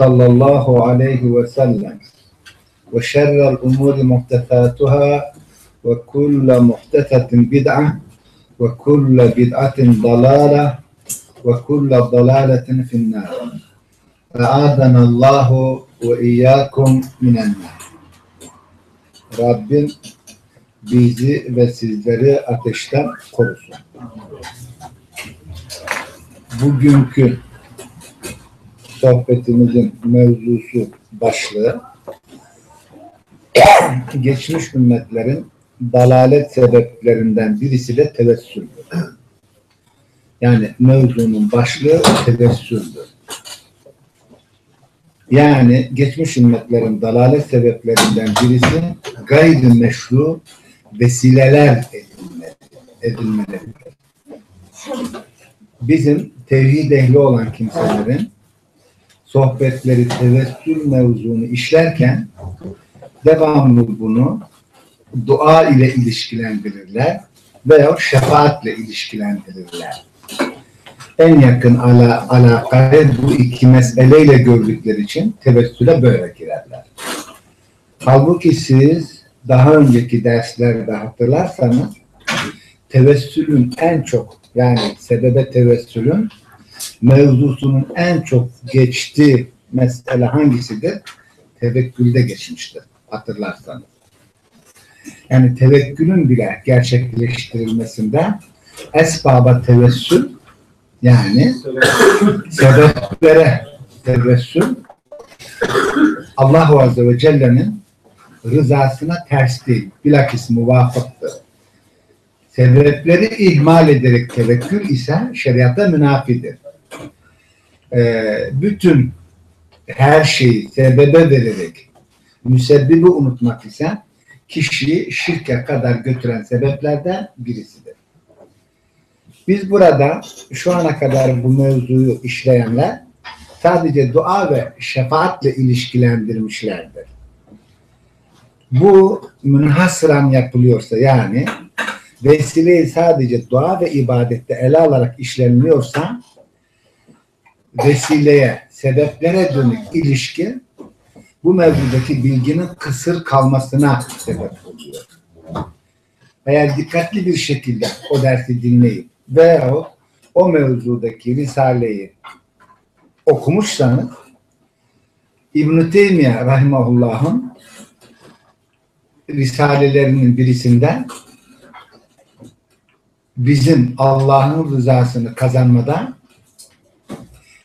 sallallahu aleyhi ve sellem ve şerrel umuri muhtefatuhâ ve kulle muhtefetin bid'a ve kulle bid'atin dalâle ve kulle dalâletin finnâr. Fe'âdenallahu ve iyyâkum minennâr. Rabbim bizi ve sizleri ateşten korusun. Bugünkü sohbetimizin mevzusu başlığı geçmiş ümmetlerin dalalet sebeplerinden birisi de tevessüldür. Yani mevzunun başlığı tevessüldür. Yani geçmiş ümmetlerin dalalet sebeplerinden birisi gayri meşru vesileler edilmeleridir. Bizim tevhid ehli olan kimselerin sohbetleri tevessül mevzunu işlerken devamlı bunu dua ile ilişkilendirirler veya şefaatle ilişkilendirirler. En yakın ala, alakayı bu iki meseleyle gördükleri için tevessüle böyle girerler. Halbuki siz daha önceki derslerde hatırlarsanız tevessülün en çok yani sebebe tevessülün mevzusunun en çok geçtiği mesele hangisidir? Tevekkülde geçmiştir hatırlarsanız. Yani tevekkülün bile gerçekleştirilmesinde esbaba tevessül yani sebeplere tevessül Allah Azze ve Celle'nin rızasına ters değil. Bilakis muvafıktır. Sebepleri ihmal ederek tevekkül ise şeriata münafidir. Ee, bütün her şeyi sebebe vererek müsebbibi unutmak ise kişiyi şirke kadar götüren sebeplerden birisidir. Biz burada şu ana kadar bu mevzuyu işleyenler sadece dua ve şefaatle ilişkilendirmişlerdir. Bu münhasıran yapılıyorsa yani vesileyi sadece dua ve ibadette ele alarak işlenmiyorsa vesileye, sebeplere dönük ilişki bu mevzudaki bilginin kısır kalmasına sebep oluyor. Eğer dikkatli bir şekilde o dersi dinleyip veya o mevzudaki Risale'yi okumuşsanız İbn-i Teymiye Rahimahullah'ın Risalelerinin birisinden bizim Allah'ın rızasını kazanmada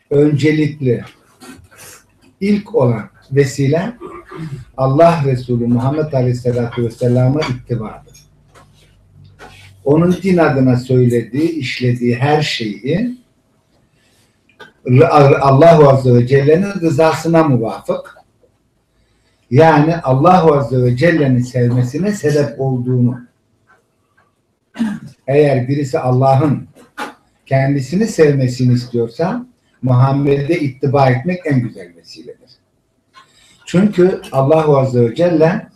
öncelikli ilk olan vesile Allah Resulü Muhammed Aleyhisselatü Vesselam'a ittibadır. Onun din adına söylediği, işlediği her şeyi Allah Azze ve Celle'nin rızasına muvafık yani Allah Azze ve Celle'nin sevmesine sebep olduğunu eğer birisi Allah'ın kendisini sevmesini istiyorsa Muhammed'e ittiba etmek en güzel vesiledir. Çünkü Allah Azze ve Celle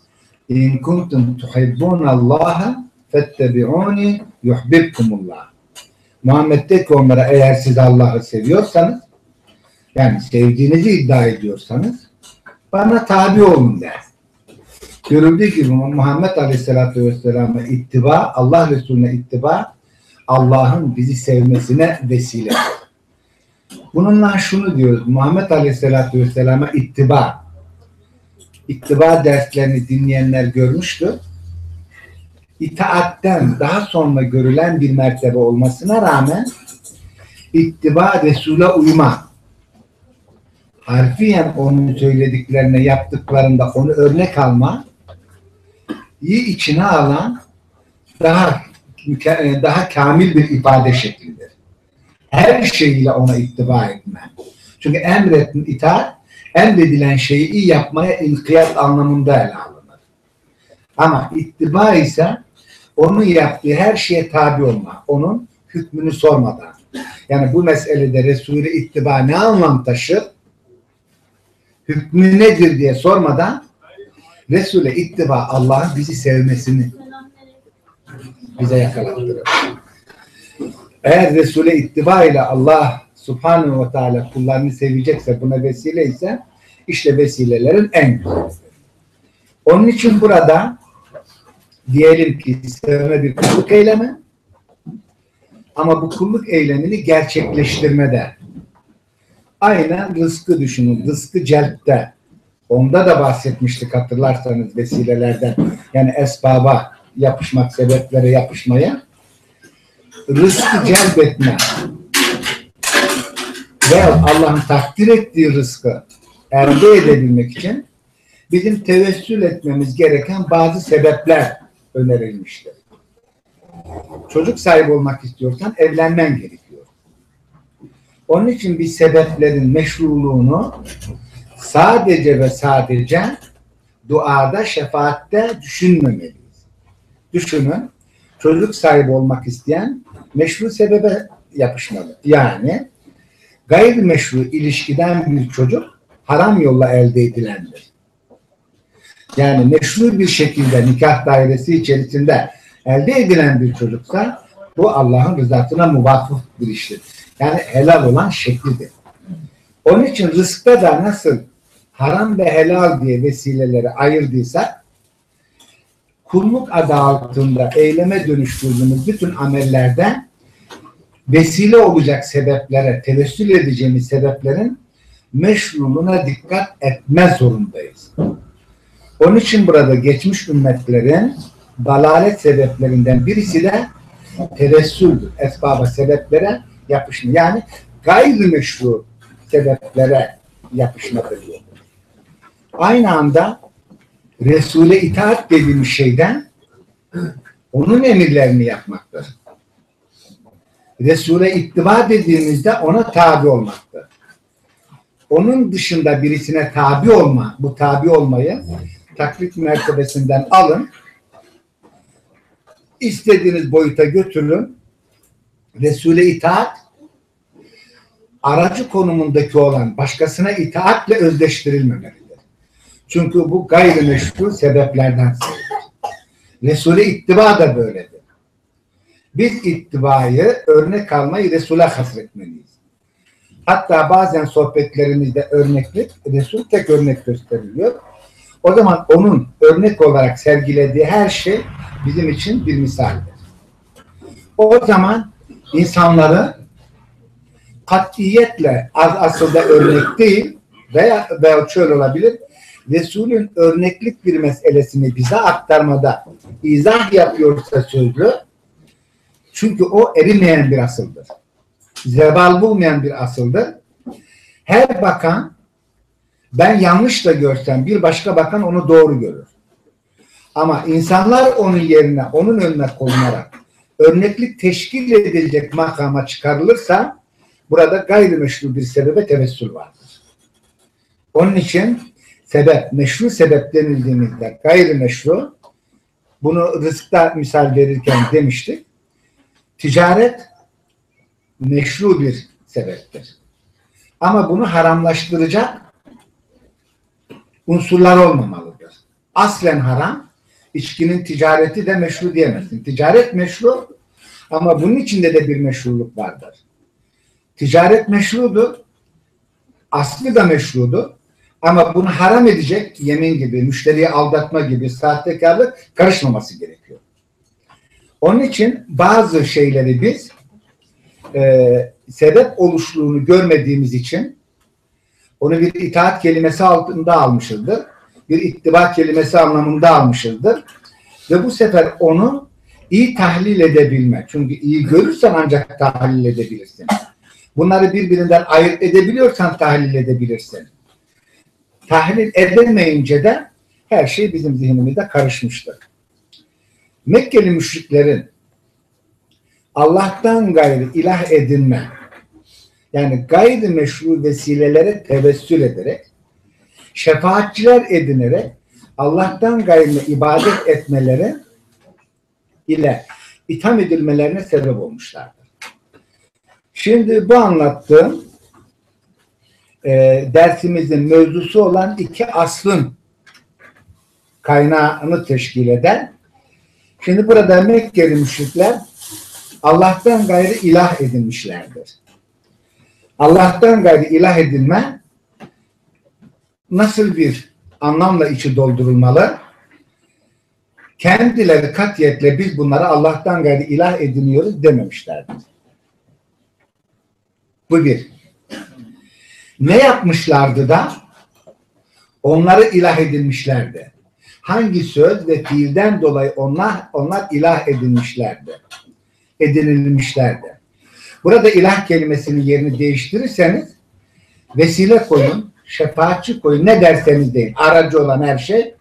İn kuntum tuhibbunallaha fettebi'uni yuhbibkumullah. Muhammed de ki onlara eğer siz Allah'ı seviyorsanız yani sevdiğinizi iddia ediyorsanız bana tabi olun der. Görüldüğü gibi Muhammed Aleyhisselatü Vesselam'a ittiba, Allah Resulüne ittiba Allah'ın bizi sevmesine vesile. Bununla şunu diyoruz. Muhammed Aleyhisselatü Vesselam'a ittiba. İttiba derslerini dinleyenler görmüştür. İtaatten daha sonra görülen bir mertebe olmasına rağmen ittiba Resul'e uyma. Harfiyen onun söylediklerine yaptıklarında onu örnek alma iyi içine alan daha daha kamil bir ifade şeklidir. Her şeyiyle ona ittiba etme. Çünkü emrettin itaat emredilen şeyi iyi yapmaya inkiyat anlamında ele alınır. Ama ittiba ise onun yaptığı her şeye tabi olma. Onun hükmünü sormadan. Yani bu meselede Resulü ittiba ne anlam taşır? Hükmü nedir diye sormadan Resul'e ittiba Allah'ın bizi sevmesini bize yakalattırır. Eğer Resul'e ittiba ile Allah Subhanahu ve Teala kullarını sevecekse buna vesile ise işte vesilelerin en güzelidir. Onun için burada diyelim ki sevme bir kulluk eylemi ama bu kulluk eylemini gerçekleştirmede aynen rızkı düşünün. Rızkı celpte. Onda da bahsetmiştik hatırlarsanız vesilelerden. Yani esbaba yapışmak, sebeplere yapışmaya. Rızkı celbetme ve Allah'ın takdir ettiği rızkı elde edebilmek için bizim tevessül etmemiz gereken bazı sebepler önerilmiştir. Çocuk sahibi olmak istiyorsan evlenmen gerekiyor. Onun için bir sebeplerin meşruluğunu sadece ve sadece duada, şefaatte düşünmemeliyiz. Düşünün, çocuk sahibi olmak isteyen meşru sebebe yapışmalı. Yani gayrimeşru ilişkiden bir çocuk haram yolla elde edilendir. Yani meşru bir şekilde nikah dairesi içerisinde elde edilen bir çocuksa bu Allah'ın rızasına muvafık bir iştir. Yani helal olan şeklidir. Onun için rızkta da nasıl haram ve helal diye vesileleri ayırdıysak kulluk adı altında eyleme dönüştürdüğümüz bütün amellerde vesile olacak sebeplere, tevessül edeceğimiz sebeplerin meşruluğuna dikkat etme zorundayız. Onun için burada geçmiş ümmetlerin dalalet sebeplerinden birisi de tevessüldür. Esbaba sebeplere yapışma. Yani gayrimeşru sebeplere yapışmadır. Aynı anda Resul'e itaat dediğimiz şeyden onun emirlerini yapmaktır. Resul'e ittiba dediğimizde ona tabi olmaktır. Onun dışında birisine tabi olma, bu tabi olmayı taklit mertebesinden alın, istediğiniz boyuta götürün, Resul'e itaat aracı konumundaki olan başkasına itaatle özdeştirilmemelidir. Çünkü bu gayrimeşru sebeplerden sayılır. Resul'e ittiba da böyledir. Biz ittibayı örnek almayı Resul'e hasretmeliyiz. Hatta bazen sohbetlerimizde örneklik, Resul tek örnek gösteriliyor. O zaman onun örnek olarak sergilediği her şey bizim için bir misaldir. O zaman insanları katiyetle az aslında örnek değil veya, veya şöyle olabilir Resul'ün örneklik bir meselesini bize aktarmada izah yapıyorsa sözlü çünkü o erimeyen bir asıldır. Zeval bulmayan bir asıldır. Her bakan ben yanlış da görsem bir başka bakan onu doğru görür. Ama insanlar onun yerine, onun önüne konunarak örneklik teşkil edilecek makama çıkarılırsa burada gayrimeşru bir sebebe tevessül vardır. Onun için sebep, meşru sebep denildiğimizde gayrimeşru bunu rızkta misal verirken demiştik. Ticaret meşru bir sebeptir. Ama bunu haramlaştıracak unsurlar olmamalıdır. Aslen haram içkinin ticareti de meşru diyemezsin. Ticaret meşru ama bunun içinde de bir meşruluk vardır. Ticaret meşrudu, aslı da meşrudu ama bunu haram edecek yemin gibi, müşteriyi aldatma gibi sahtekarlık karışmaması gerekiyor. Onun için bazı şeyleri biz e, sebep oluşluğunu görmediğimiz için onu bir itaat kelimesi altında almışızdır. Bir ittiba kelimesi anlamında almışızdır. Ve bu sefer onu iyi tahlil edebilmek. Çünkü iyi görürsen ancak tahlil edebilirsin. Bunları birbirinden ayırt edebiliyorsan tahlil edebilirsin. Tahlil edemeyince de her şey bizim zihnimizde karışmıştır. Mekkeli müşriklerin Allah'tan gayrı ilah edinme yani gayri meşru vesilelere tevessül ederek şefaatçiler edinerek Allah'tan gayrı ibadet etmeleri ile itham edilmelerine sebep olmuşlardır. Şimdi bu anlattığım e, dersimizin mevzusu olan iki aslın kaynağını teşkil eden şimdi burada Mekkeli müşrikler Allah'tan gayrı ilah edinmişlerdir. Allah'tan gayrı ilah edilme nasıl bir anlamla içi doldurulmalı? Kendileri katiyetle biz bunları Allah'tan gayrı ilah ediniyoruz dememişlerdir. Bu bir. Ne yapmışlardı da onları ilah edinmişlerdi. Hangi söz ve fiilden dolayı onlar onlar ilah edinmişlerdi. Edinilmişlerdi. Burada ilah kelimesinin yerini değiştirirseniz vesile koyun, şefaatçi koyun, ne derseniz deyin. Aracı olan her şey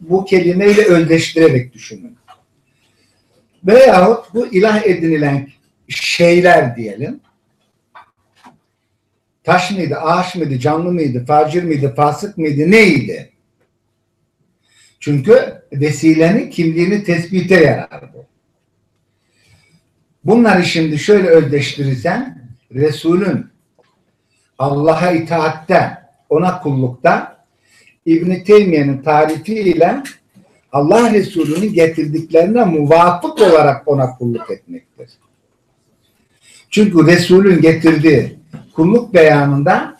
bu kelimeyle özdeştirerek düşünün. Veyahut bu ilah edinilen şeyler diyelim. Taş mıydı, ağaç mıydı, canlı mıydı, facir miydi, fasık mıydı, neydi? Çünkü vesilenin kimliğini tespite yarar bu. Bunları şimdi şöyle özdeştirirsen Resul'ün Allah'a itaatte, ona kullukta İbn Teymiye'nin tarifiyle Allah Resulü'nün getirdiklerine muvafık olarak ona kulluk etmektir. Çünkü Resul'ün getirdiği kulluk beyanında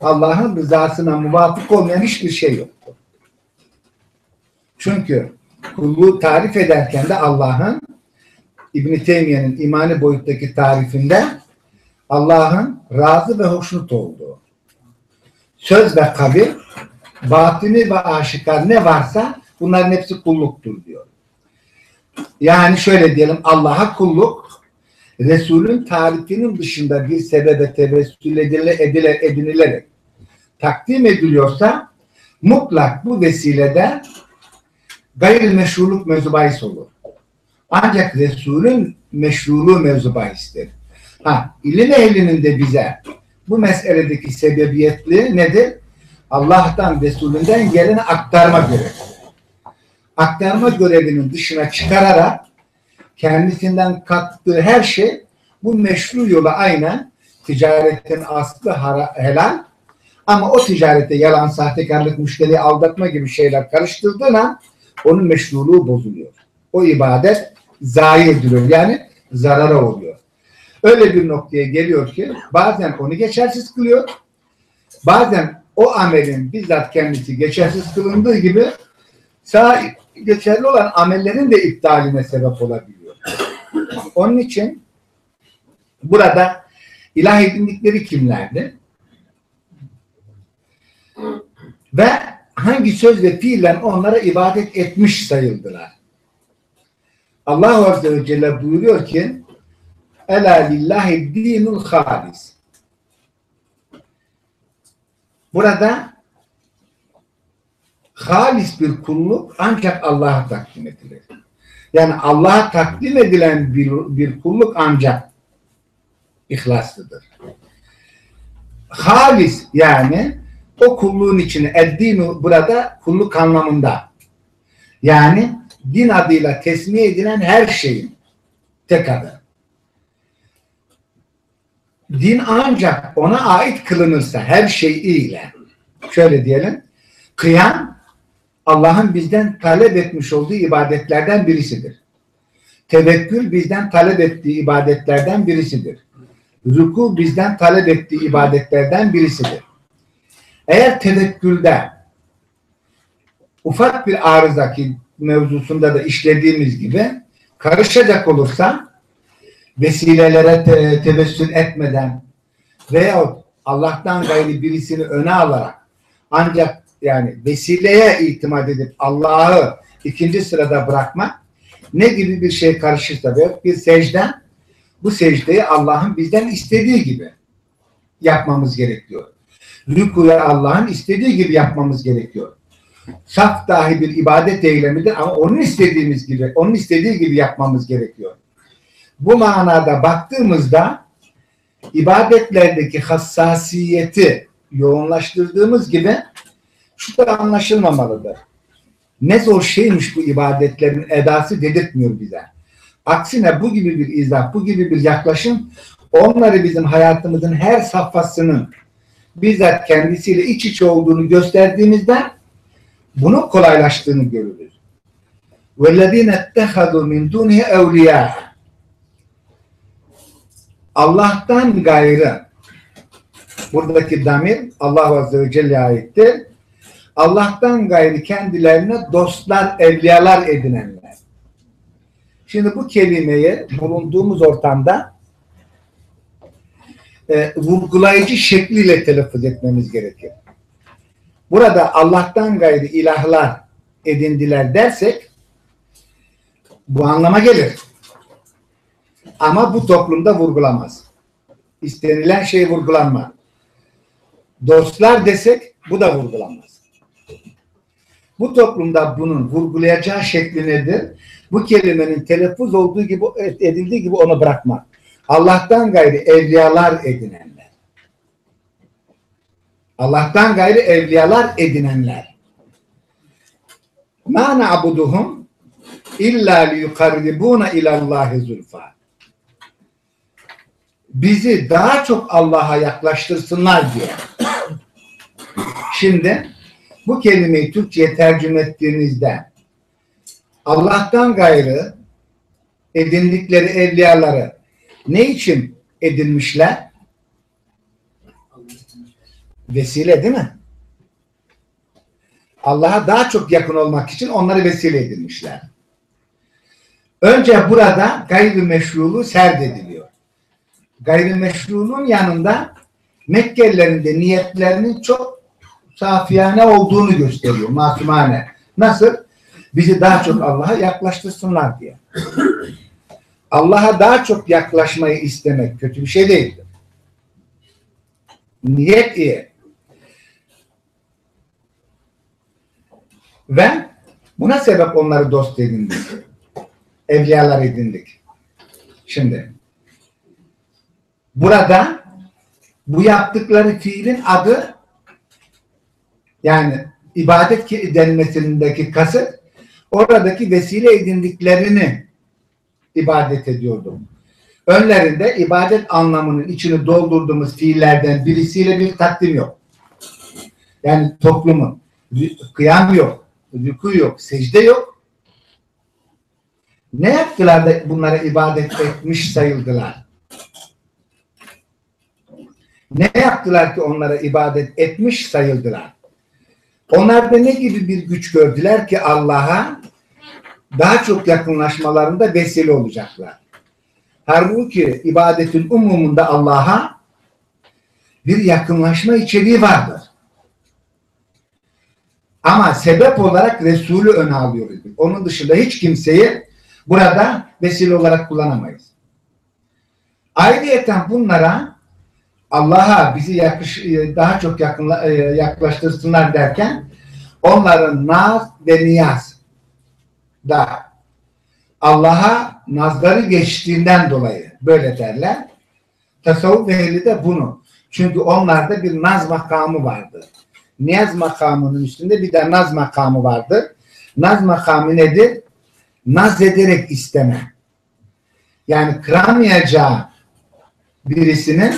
Allah'ın rızasına muvafık olmayan hiçbir şey yoktur. Çünkü kulluğu tarif ederken de Allah'ın İbn Teymiye'nin imani boyuttaki tarifinde Allah'ın razı ve hoşnut olduğu söz ve kabil batini ve aşikar ne varsa bunların hepsi kulluktur diyor. Yani şöyle diyelim Allah'a kulluk Resul'ün tarifinin dışında bir sebebe tevessül edile, edile, edinilerek takdim ediliyorsa mutlak bu vesilede gayrimeşruluk mevzu bahis olur. Ancak Resul'ün meşruluğu mevzu. Ha, ilim ehlinin de bize bu meseledeki sebebiyetli nedir? Allah'tan, Resulünden geleni aktarma görevi. Aktarma görevinin dışına çıkararak kendisinden kattığı her şey bu meşru yola aynen ticaretin aslı helal ama o ticarette yalan, sahtekarlık, müşteri aldatma gibi şeyler karıştırdığına onun meşruluğu bozuluyor. O ibadet zayi ediliyor. Yani zarara oluyor. Öyle bir noktaya geliyor ki bazen onu geçersiz kılıyor. Bazen o amelin bizzat kendisi geçersiz kılındığı gibi sağ geçerli olan amellerin de iptaline sebep olabiliyor. Onun için burada ilah edindikleri kimlerdi? Ve hangi söz ve fiilen onlara ibadet etmiş sayıldılar. Allah Azze ve Celle buyuruyor ki Ela lillahi dinul halis. Burada halis bir kulluk ancak Allah'a takdim edilir. Yani Allah'a takdim edilen bir, bir kulluk ancak ihlaslıdır. Halis yani o kulluğun içine eddinu burada kulluk anlamında. Yani din adıyla tesmiye edilen her şeyin tek adı. Din ancak ona ait kılınırsa her şeyiyle şöyle diyelim kıyam Allah'ın bizden talep etmiş olduğu ibadetlerden birisidir. Tevekkül bizden talep ettiği ibadetlerden birisidir. Ruku bizden talep ettiği ibadetlerden birisidir. Eğer tevekkülde ufak bir arıza ki mevzusunda da işlediğimiz gibi karışacak olursa vesilelere te tevessül etmeden veyahut Allah'tan gayri birisini öne alarak ancak yani vesileye itimat edip Allah'ı ikinci sırada bırakmak ne gibi bir şey karışırsa ve bir secde bu secdeyi Allah'ın bizden istediği gibi yapmamız gerekiyor. Rükuya Allah'ın istediği gibi yapmamız gerekiyor. Saf dahi bir ibadet eylemidir ama onun istediğimiz gibi, onun istediği gibi yapmamız gerekiyor. Bu manada baktığımızda ibadetlerdeki hassasiyeti yoğunlaştırdığımız gibi şu da anlaşılmamalıdır. Ne zor şeymiş bu ibadetlerin edası dedirtmiyor bize. Aksine bu gibi bir izah, bu gibi bir yaklaşım onları bizim hayatımızın her safhasının bizzat kendisiyle iç içe olduğunu gösterdiğimizde bunun kolaylaştığını görürüz. وَالَّذ۪ينَ اتَّخَذُوا مِنْ دُونِهِ اَوْلِيَاءَ Allah'tan gayrı buradaki damir Allah Azze ve Celle'ye aittir. Allah'tan gayrı kendilerine dostlar, evliyalar edinenler. Şimdi bu kelimeyi bulunduğumuz ortamda e, vurgulayıcı şekliyle telaffuz etmemiz gerekir. Burada Allah'tan gayrı ilahlar edindiler dersek bu anlama gelir. Ama bu toplumda vurgulamaz. İstenilen şey vurgulanma. Dostlar desek bu da vurgulanmaz. Bu toplumda bunun vurgulayacağı şekli nedir? Bu kelimenin telaffuz olduğu gibi edildiği gibi onu bırakmak. Allah'tan gayri evliyalar edinenler. Allah'tan gayri evliyalar edinenler. Ma na'buduhum illa liyukarribuna ilallahi zulfa. Bizi daha çok Allah'a yaklaştırsınlar diye. Şimdi bu kelimeyi Türkçe'ye tercüme ettiğinizde Allah'tan gayrı edindikleri evliyaları ne için edinmişler? Vesile değil mi? Allah'a daha çok yakın olmak için onları vesile edinmişler. Önce burada gayrimeşruluğu serd ediliyor. Gayrimeşruluğun yanında Mekkelilerin de niyetlerinin çok safiyane olduğunu gösteriyor. Masumane. Nasıl? Bizi daha çok Allah'a yaklaştırsınlar diye. Allah'a daha çok yaklaşmayı istemek kötü bir şey değildir. Niyet iyi. Ve buna sebep onları dost edindik. Evliyalar edindik. Şimdi burada bu yaptıkları fiilin adı yani ibadet denmesindeki kasıt oradaki vesile edindiklerini ibadet ediyordum. Önlerinde ibadet anlamının içini doldurduğumuz fiillerden birisiyle bir takdim yok. Yani toplumun kıyam yok, rükû yok, secde yok. Ne yaptılar da bunlara ibadet etmiş sayıldılar? Ne yaptılar ki onlara ibadet etmiş sayıldılar? Onlar da ne gibi bir güç gördüler ki Allah'a daha çok yakınlaşmalarında vesile olacaklar. Halbuki ibadetin umumunda Allah'a bir yakınlaşma içeriği vardır. Ama sebep olarak Resulü öne alıyoruz. Onun dışında hiç kimseyi burada vesile olarak kullanamayız. Ayrıyeten bunlara Allah'a bizi yakış, daha çok yakınla, yaklaştırsınlar derken onların naz ve niyaz da Allah'a nazları geçtiğinden dolayı böyle derler. Tasavvuf ehli de bunu. Çünkü onlarda bir naz makamı vardır. Niyaz makamının üstünde bir de naz makamı vardır. Naz makamı nedir? Naz ederek isteme. Yani kıramayacağı birisinin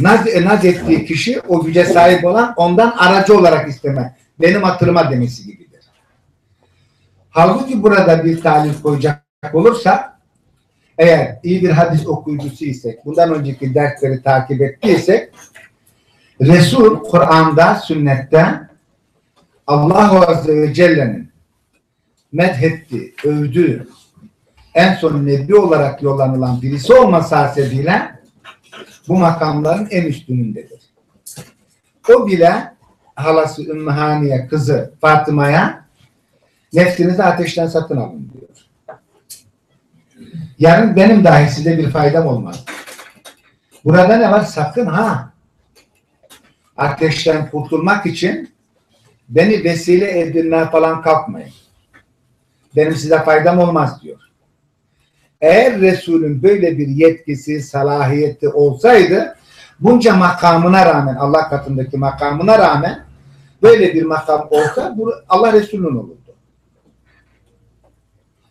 naz, naz ettiği kişi o güce sahip olan ondan aracı olarak isteme. Benim hatırıma demesi gibidir. Halbuki burada bir talip koyacak olursa eğer iyi bir hadis okuyucusu isek, bundan önceki dersleri takip ettiysek Resul Kur'an'da, sünnette Allah Azze ve Celle'nin medhetti, övdüğü en son nebi olarak yollanılan birisi olması hasebiyle bu makamların en üstünündedir. O bile halası Ümmühaniye kızı Fatıma'ya nefsinizi ateşten satın alın diyor. Yarın benim dahi size bir faydam olmaz. Burada ne var? Sakın ha ateşten kurtulmak için beni vesile edinmeye falan kalkmayın. Benim size faydam olmaz diyor. Eğer Resulün böyle bir yetkisi, salahiyeti olsaydı bunca makamına rağmen, Allah katındaki makamına rağmen böyle bir makam olsa Allah Resulü'nün olurdu.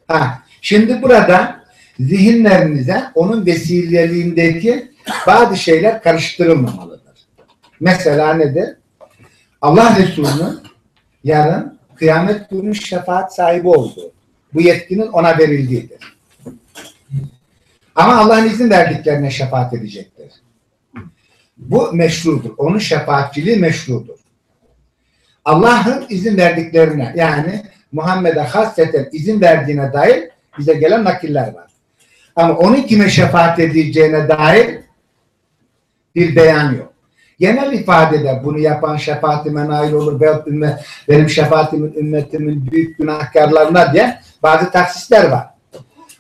Ha, şimdi burada zihinlerinize onun vesileliğindeki bazı şeyler karıştırılmamalıdır. Mesela nedir? Allah Resulü'nün yarın kıyamet günü şefaat sahibi olduğu, bu yetkinin ona verildiğidir. Ama Allah'ın izin verdiklerine şefaat edecektir. Bu meşrudur. Onun şefaatçiliği meşrudur. Allah'ın izin verdiklerine yani Muhammed'e hasreten izin verdiğine dair bize gelen nakiller var. Ama onun kime şefaat edeceğine dair bir beyan yok. Genel ifadede bunu yapan şefaatime nail olur veyahut ümmet, benim şefaatimin ümmetimin büyük günahkarlarına diye bazı taksisler var.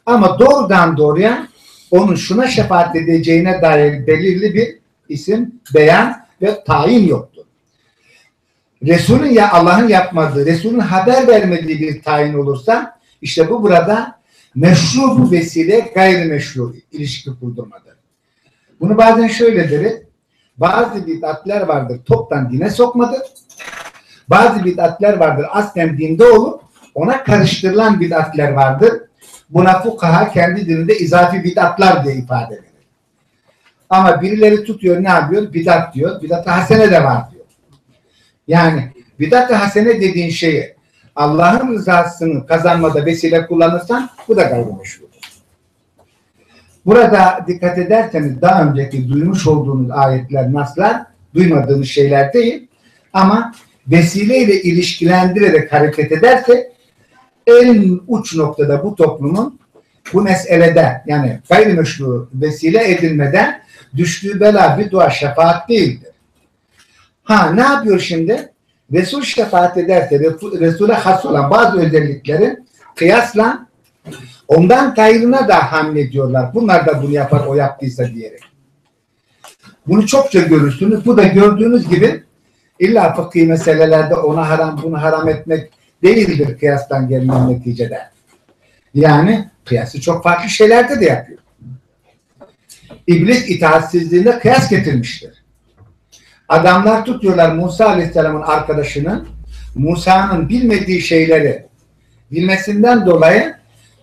Ama doğrudan doğruya onun şuna şefaat edeceğine dair belirli bir isim, beyan ve tayin yoktur. Resulün ya Allah'ın yapmadığı, Resulün haber vermediği bir tayin olursa işte bu burada meşru vesile gayrimeşru ilişki kurdurmadır. Bunu bazen şöyle deriz. Bazı bid'atler vardır toptan dine sokmadır. Bazı bid'atler vardır aslen dinde olup ona karıştırılan bid'atler vardır. Buna fukaha kendi dilinde izafi bid'atlar diye ifade eder. Ama birileri tutuyor ne yapıyor? Bidat diyor. Bidat-ı hasene de var diyor. Yani bidat-ı hasene dediğin şeyi Allah'ın rızasını kazanmada vesile kullanırsan bu da gayrimeşrudur. Burada dikkat ederseniz daha önceki duymuş olduğunuz ayetler, naslar duymadığınız şeyler değil ama vesileyle ilişkilendirerek hareket ederse en uç noktada bu toplumun bu meselede yani gayrimeşru vesile edilmeden düştüğü bela bir dua şefaat değildir. Ha ne yapıyor şimdi? Resul şefaat ederse Resul'e has olan bazı özellikleri kıyasla ondan gayrına da hamlediyorlar. Bunlar da bunu yapar o yaptıysa diyerek. Bunu çokça görürsünüz. Bu da gördüğünüz gibi illa fıkhi meselelerde ona haram bunu haram etmek değildir kıyastan gelen neticede. Yani kıyası çok farklı şeylerde de yapıyor. İblis itaatsizliğinde kıyas getirmiştir. Adamlar tutuyorlar Musa Aleyhisselam'ın arkadaşını Musa'nın bilmediği şeyleri bilmesinden dolayı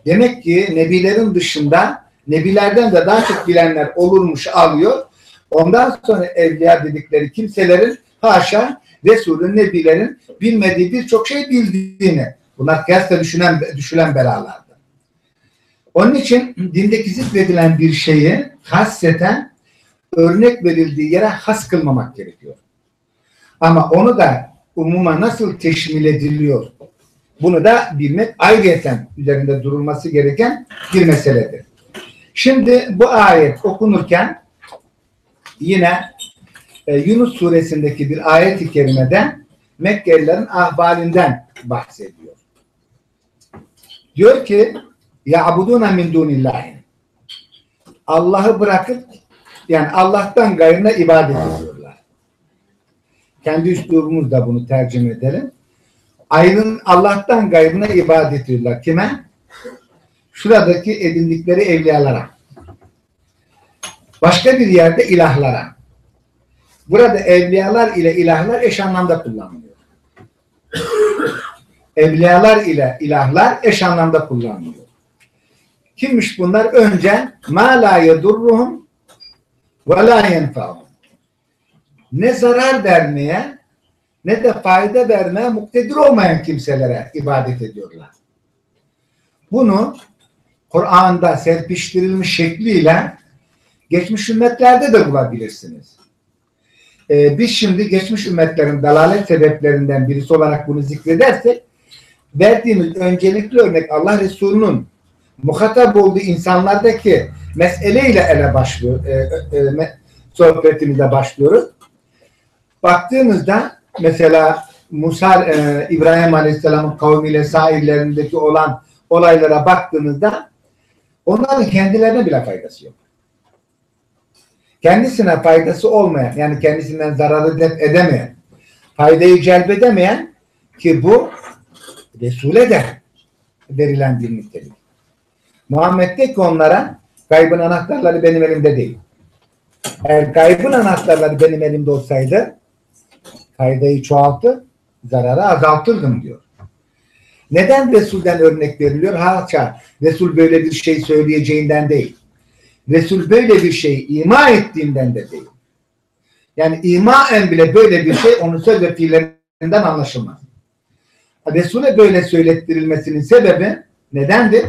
demek ki nebilerin dışında nebilerden de daha çok bilenler olurmuş alıyor. Ondan sonra evliya dedikleri kimselerin haşa Resulün, Nebilerin bilmediği birçok şey bildiğini. Bunlar kıyasla düşünen, düşülen belalardı. Onun için dindeki zikredilen bir şeyi hasseten örnek verildiği yere has kılmamak gerekiyor. Ama onu da umuma nasıl teşmil ediliyor bunu da bilmek ayrıyeten üzerinde durulması gereken bir meseledir. Şimdi bu ayet okunurken yine e, Yunus suresindeki bir ayet-i kerimede Mekkelilerin ahvalinden bahsediyor. Diyor ki ya'buduna min dunillahi Allah'ı bırakıp yani Allah'tan gayrına ibadet ediyorlar. Kendi üslubumuzda bunu tercüme edelim. Ayrın Allah'tan gayrına ibadet ediyorlar. Kime? Şuradaki edindikleri evliyalara. Başka bir yerde ilahlara. Burada evliyalar ile ilahlar eş anlamda kullanılıyor. evliyalar ile ilahlar eş anlamda kullanılıyor. Kimmiş bunlar? Önce ma la yedurruhum ve la yenfa'hum. Ne zarar vermeye ne de fayda vermeye muktedir olmayan kimselere ibadet ediyorlar. Bunu Kur'an'da serpiştirilmiş şekliyle geçmiş ümmetlerde de bulabilirsiniz. Ee, biz şimdi geçmiş ümmetlerin dalalet sebeplerinden birisi olarak bunu zikredersek verdiğimiz öncelikli örnek Allah Resulü'nün muhatap olduğu insanlardaki meseleyle ele başlıyor, e, e, e, sohbetimize başlıyoruz. Baktığınızda mesela Musa e, İbrahim Aleyhisselam'ın kavmiyle sahillerindeki olan olaylara baktığınızda onların kendilerine bile faydası yok. Kendisine faydası olmayan yani kendisinden zararı def edemeyen faydayı celbedemeyen ki bu Resul'e de verilen bir nitelik. Muhammed'de ki onlara kaybın anahtarları benim elimde değil. Eğer kaybın anahtarları benim elimde olsaydı faydayı çoğaltı, zararı azaltırdım diyor. Neden Resul'den örnek veriliyor? Haşa Resul böyle bir şey söyleyeceğinden değil. Resul böyle bir şey ima ettiğinden de değil. Yani imaen bile böyle bir şey onun söz ve fiillerinden anlaşılmaz. Resul'e böyle söylettirilmesinin sebebi nedendir?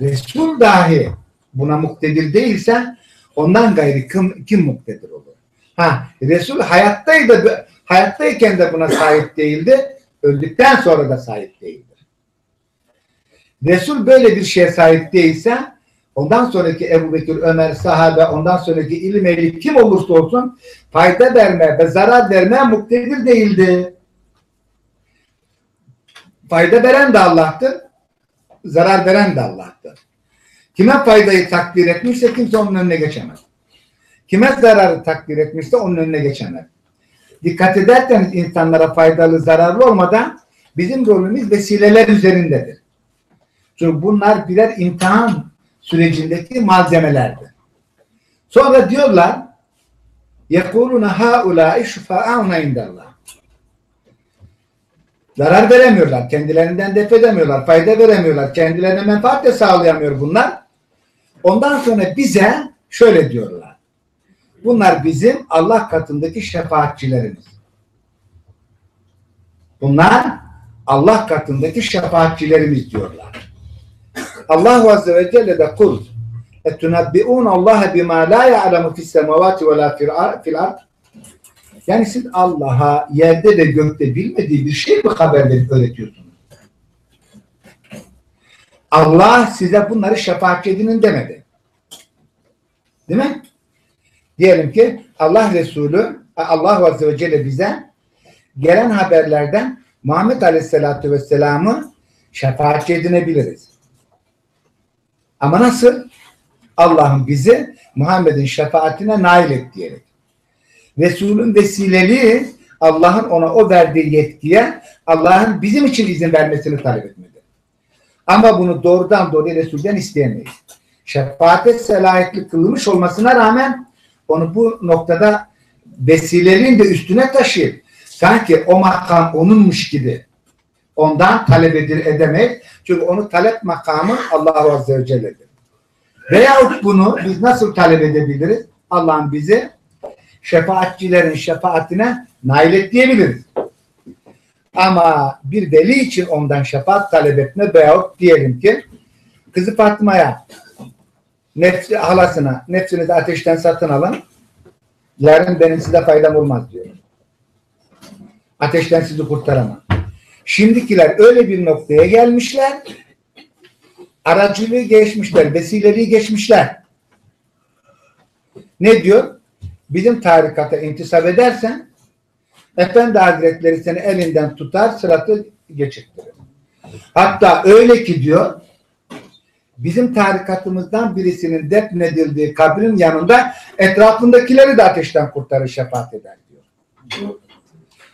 Resul dahi buna muktedir değilse ondan gayri kim, kim muktedir olur? Ha, Resul hayattaydı, hayattayken de buna sahip değildi, öldükten sonra da sahip değildir. Resul böyle bir şeye sahip değilse ondan sonraki Ebu Bekir, Ömer, sahabe, ondan sonraki ilim ehli kim olursa olsun fayda verme ve zarar vermeye muktedir değildi. Fayda veren de Allah'tır, zarar veren de Allah'tır. Kime faydayı takdir etmişse kimse onun önüne geçemez. Kime zararı takdir etmişse onun önüne geçemez. Dikkat ederseniz insanlara faydalı, zararlı olmadan bizim rolümüz vesileler üzerindedir. Çünkü bunlar birer imtihan sürecindeki malzemelerdir. Sonra diyorlar يَقُولُنَ هَا اُولَٰئِ شُفَاءَوْنَ اِنْدَ اللّٰهِ Zarar veremiyorlar. Kendilerinden def edemiyorlar. Fayda veremiyorlar. Kendilerine menfaat de sağlayamıyor bunlar. Ondan sonra bize şöyle diyorlar. Bunlar bizim Allah katındaki şefaatçilerimiz. Bunlar Allah katındaki şefaatçilerimiz diyorlar. Allah Azze ve Celle de kul etunabbi'un Allah bima la ya'lemu fis semavati ve la fil ard yani siz Allah'a yerde ve gökte bilmediği bir şey mi haber verip öğretiyorsunuz? Allah size bunları şefaatçi edinin demedi. Değil mi? Diyelim ki Allah Resulü Allah Azze ve Celle bize gelen haberlerden Muhammed Aleyhisselatü Vesselam'ı şefaatçi edinebiliriz. Ama nasıl? Allah'ın bizi Muhammed'in şefaatine nail et diyerek. Resulün vesileliği Allah'ın ona o verdiği yetkiye Allah'ın bizim için izin vermesini talep etmedi. Ama bunu doğrudan doğruya Resul'den isteyemeyiz. Şefaate selahiyetli kılmış olmasına rağmen onu bu noktada vesileliğin de üstüne taşıyıp sanki o makam onunmuş gibi ondan talep edir edemeyiz. Çünkü onu talep makamı Allah Azze ve Celle'dir. Veyahut bunu biz nasıl talep edebiliriz? Allah'ın bizi şefaatçilerin şefaatine nail et diyebiliriz. Ama bir veli için ondan şefaat talep etme veyahut diyelim ki kızı Fatma'ya nefsi, halasına nefsinizi ateşten satın alın yarın benim size faydam olmaz diyor. Ateşten sizi kurtaramam. Şimdikiler öyle bir noktaya gelmişler aracılığı geçmişler, vesileliği geçmişler. Ne diyor? Bizim tarikata intisap edersen Efendi Hazretleri seni elinden tutar, sıratı geçirtirir. Hatta öyle ki diyor bizim tarikatımızdan birisinin defnedildiği kabrin yanında etrafındakileri de ateşten kurtarır, şefaat eder diyor.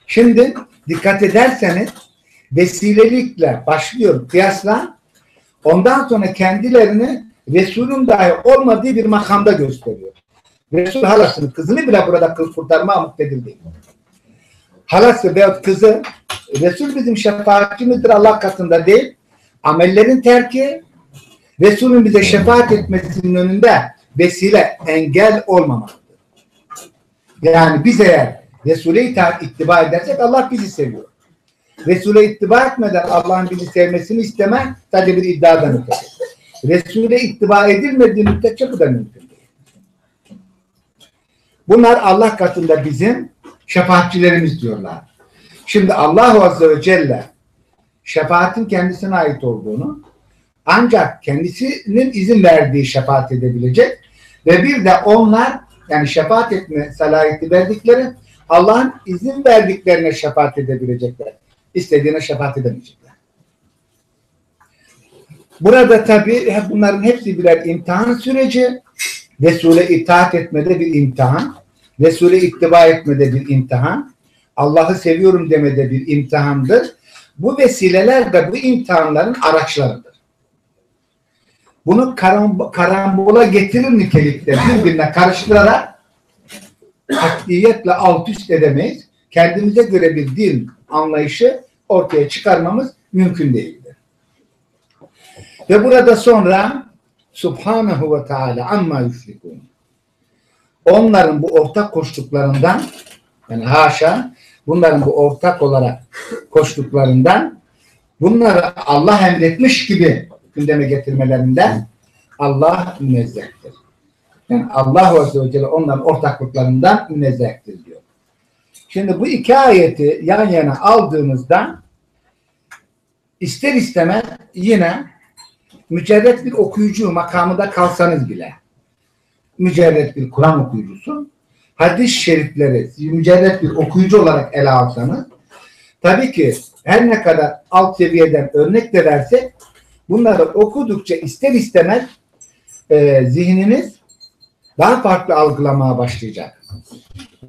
Şimdi dikkat ederseniz vesilelikle başlıyor kıyasla ondan sonra kendilerini Resul'ün dahi olmadığı bir makamda gösteriyor. Resul halasını, kızını bile burada kız kurtarma muktedir değil. Halası veyahut kızı Resul bizim şefaatçimizdir Allah katında değil. Amellerin terki Resul'ün bize şefaat etmesinin önünde vesile engel olmamaktır. Yani biz eğer Resul'e itaat ittiba edersek Allah bizi seviyor. Resul'e ittiba etmeden Allah'ın bizi sevmesini isteme sadece bir iddiadan ötedir. Resul'e ittiba edilmediği müddetçe bu da mümkün değil. Bunlar Allah katında bizim şefaatçilerimiz diyorlar. Şimdi Allah Azze ve Celle şefaatin kendisine ait olduğunu ancak kendisinin izin verdiği şefaat edebilecek ve bir de onlar yani şefaat etme salayeti verdikleri Allah'ın izin verdiklerine şefaat edebilecekler. İstediğine şefaat edemeyecekler. Burada tabi bunların hepsi birer imtihan süreci. Resul'e itaat etmede bir imtihan. Resul'e ittiba etmede bir imtihan. Allah'ı seviyorum demede bir imtihandır. Bu vesileler de bu imtihanların araçlarıdır. Bunu karambola getirir nitelikte birbirine karıştırarak takliyetle alt üst edemeyiz. Kendimize göre bir din anlayışı ortaya çıkarmamız mümkün değildir. Ve burada sonra Subhanahu ve Teala amma yüşrikun. Onların bu ortak koştuklarından yani haşa bunların bu ortak olarak koştuklarından bunları Allah emretmiş gibi gündeme getirmelerinden Allah münezzehtir. Yani Allah Azze ve Celle onların ortaklıklarından münezzehtir diyor. Şimdi bu iki ayeti yan yana aldığımızda ister istemez yine mücerret bir okuyucu makamında kalsanız bile mücerret bir Kur'an okuyucusu hadis şerifleri mücerret bir okuyucu olarak ele alsanız tabii ki her ne kadar alt seviyeden örnek de versek bunları okudukça ister istemez e, zihniniz daha farklı algılamaya başlayacak.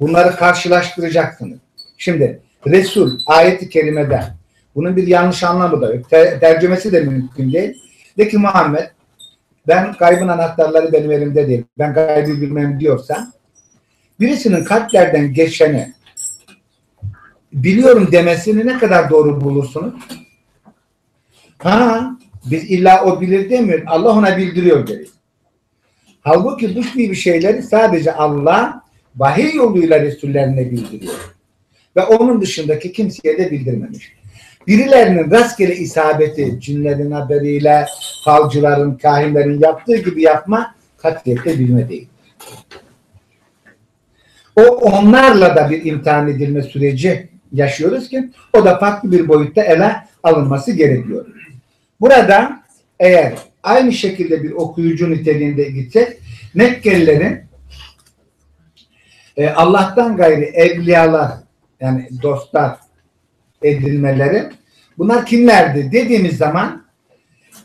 Bunları karşılaştıracaksınız. Şimdi Resul ayeti kerimede bunun bir yanlış anlamı da yok. tercümesi de mümkün değil. De ki Muhammed ben kaybın anahtarları benim elimde değil. Ben kaybı bilmem diyorsa birisinin kalplerden geçeni biliyorum demesini ne kadar doğru bulursunuz? Ha, biz illa o bilir demiyor. Allah ona bildiriyor deriz. Halbuki bu gibi şeyleri sadece Allah vahiy yoluyla Resullerine bildiriyor. Ve onun dışındaki kimseye de bildirmemiş. Birilerinin rastgele isabeti, cinlerin haberiyle, falcıların, kahinlerin yaptığı gibi yapma katiyetle bilme değil. O onlarla da bir imtihan edilme süreci yaşıyoruz ki o da farklı bir boyutta ele alınması gerekiyor. Burada eğer aynı şekilde bir okuyucu niteliğinde gitsek Mekkelilerin e, Allah'tan gayri evliyalar yani dostlar edilmeleri bunlar kimlerdi dediğimiz zaman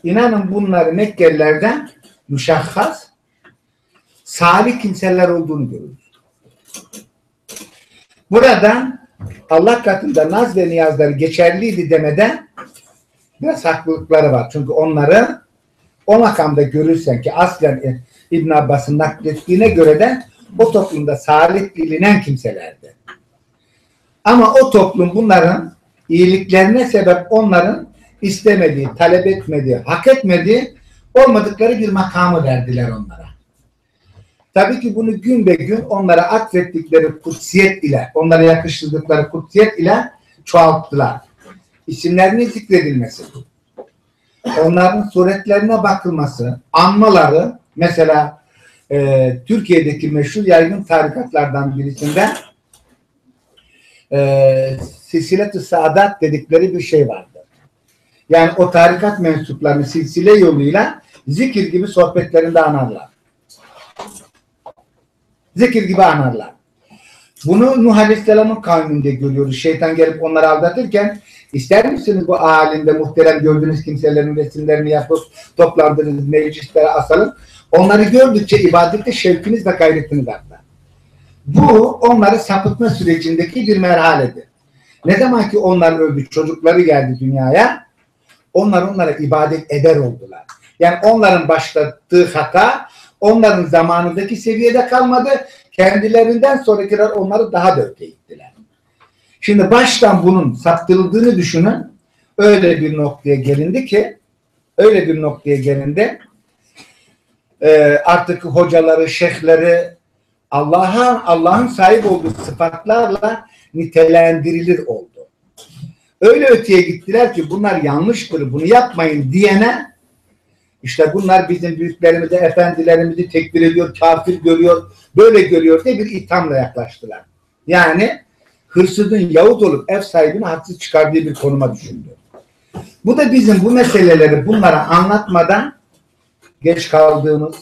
inanın bunları Mekkelilerden müşahhas salih kimseler olduğunu görürüz. Burada Allah katında naz ve niyazları geçerliydi demeden biraz haklılıkları var. Çünkü onları o makamda görürsen ki aslen İbn Abbas'ın naklettiğine göre de o toplumda salih bilinen kimselerdi. Ama o toplum bunların iyiliklerine sebep onların istemediği, talep etmediği, hak etmediği olmadıkları bir makamı verdiler onlara. Tabii ki bunu gün be gün onlara atfettikleri kutsiyet ile, onlara yakıştırdıkları kutsiyet ile çoğalttılar. İsimlerinin zikredilmesi, onların suretlerine bakılması, anmaları, mesela e, Türkiye'deki meşhur yaygın tarikatlardan birisinde e, silsilet-i saadat dedikleri bir şey vardır. Yani o tarikat mensuplarını silsile yoluyla zikir gibi sohbetlerinde anarlar. Zikir gibi anarlar. Bunu Nuh Aleyhisselam'ın kavminde görüyoruz. Şeytan gelip onları aldatırken ister misiniz bu alimde muhterem gördüğünüz kimselerin resimlerini yapıp toplandınız meclislere asalım. Onları gördükçe ibadette şevkiniz ve gayretiniz artar. Bu onları sapıtma sürecindeki bir merhaledir. Ne zaman ki onlar öldü, çocukları geldi dünyaya, onlar onlara ibadet eder oldular. Yani onların başlattığı hata onların zamanındaki seviyede kalmadı. Kendilerinden sonrakiler onları daha da öte ittiler. Şimdi baştan bunun saptırıldığını düşünün. Öyle bir noktaya gelindi ki öyle bir noktaya gelindi e, artık hocaları, şeyhleri Allah'a Allah'ın sahip olduğu sıfatlarla nitelendirilir oldu. Öyle öteye gittiler ki bunlar yanlıştır, bunu yapmayın diyene işte bunlar bizim büyüklerimizi, efendilerimizi tekbir ediyor, kafir görüyor, böyle görüyor diye bir ithamla yaklaştılar. Yani hırsızın Yahut olup ev sahibini haksız çıkardığı bir konuma düşündü. Bu da bizim bu meseleleri bunlara anlatmadan geç kaldığımız,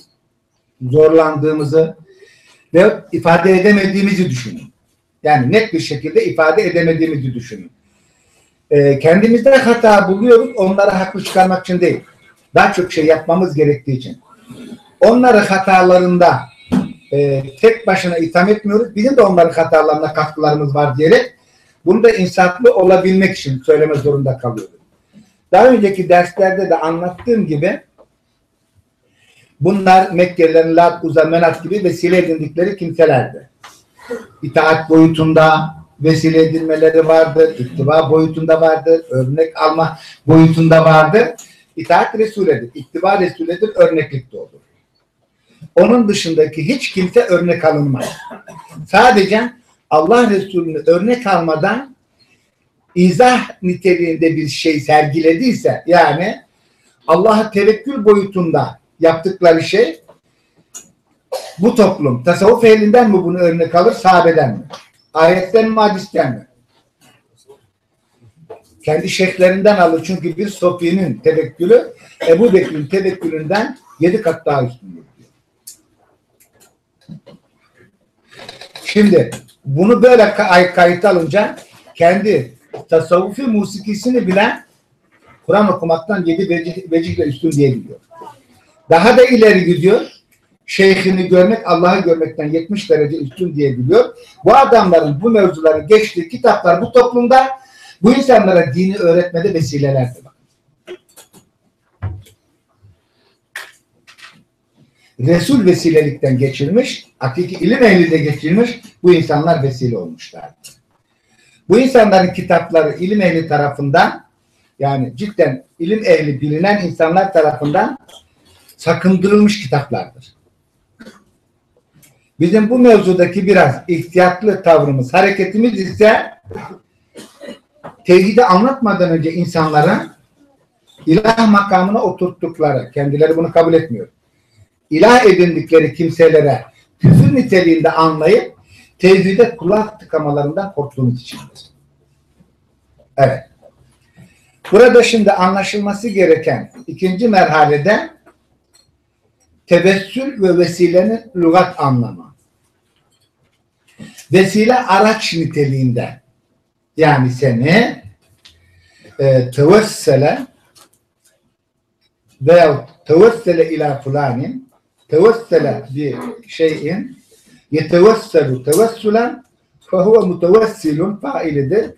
zorlandığımızı ve ifade edemediğimizi düşünün. Yani net bir şekilde ifade edemediğimizi düşünün. Ee, kendimizde hata buluyoruz, onları haklı çıkarmak için değil. Daha çok şey yapmamız gerektiği için. Onları hatalarında e, tek başına itham etmiyoruz. Bizim de onların hatalarına katkılarımız var diyerek bunu da insaflı olabilmek için söyleme zorunda kalıyoruz. Daha önceki derslerde de anlattığım gibi bunlar Mekkelilerin Lat, Uza, Menat gibi vesile edindikleri kimselerdi. İtaat boyutunda vesile edilmeleri vardır, ittiba boyutunda vardır, örnek alma boyutunda vardır. İtaat Resuledir, ittiba Resuledir, örneklik de olur. Onun dışındaki hiç kimse örnek alınmaz. Sadece Allah Resulü'nü örnek almadan izah niteliğinde bir şey sergilediyse yani Allah'a tevekkül boyutunda yaptıkları şey bu toplum tasavvuf ehlinden mi bunu örnek alır sahabeden mi? Ayetten mi hadisten mi? Kendi şeyhlerinden alır çünkü bir Sofi'nin tevekkülü Ebu Bekir'in tevekkülünden yedi kat daha üstündür. Şimdi bunu böyle kay kayıt alınca kendi tasavvufi musikisini bilen Kur'an okumaktan yedi vecih, vecihle üstün diyebiliyor. Daha da ileri gidiyor. Şeyhini görmek, Allah'ı görmekten 70 derece üstün diyebiliyor. Bu adamların bu mevzuları geçtiği kitaplar bu toplumda bu insanlara dini öğretmede vesilelerdir. Resul vesilelikten geçirmiş, hakiki ilim ehli de geçirmiş, bu insanlar vesile olmuşlar. Bu insanların kitapları ilim ehli tarafından yani cidden ilim ehli bilinen insanlar tarafından sakındırılmış kitaplardır. Bizim bu mevzudaki biraz ihtiyatlı tavrımız, hareketimiz ise tevhidi anlatmadan önce insanlara ilah makamına oturttukları, kendileri bunu kabul etmiyor. İlah edindikleri kimselere küfür niteliğinde anlayıp tevhide kulak tıkamalarından korktuğumuz içindir. Evet. Burada şimdi anlaşılması gereken ikinci merhalede tevessül ve vesilenin lügat anlamı. Vesile araç niteliğinde yani seni e, tevessele veya tevessele ila fulanin tevessele bir şeyin yetevesselu tevessülen fehuve mutevessilun failidir.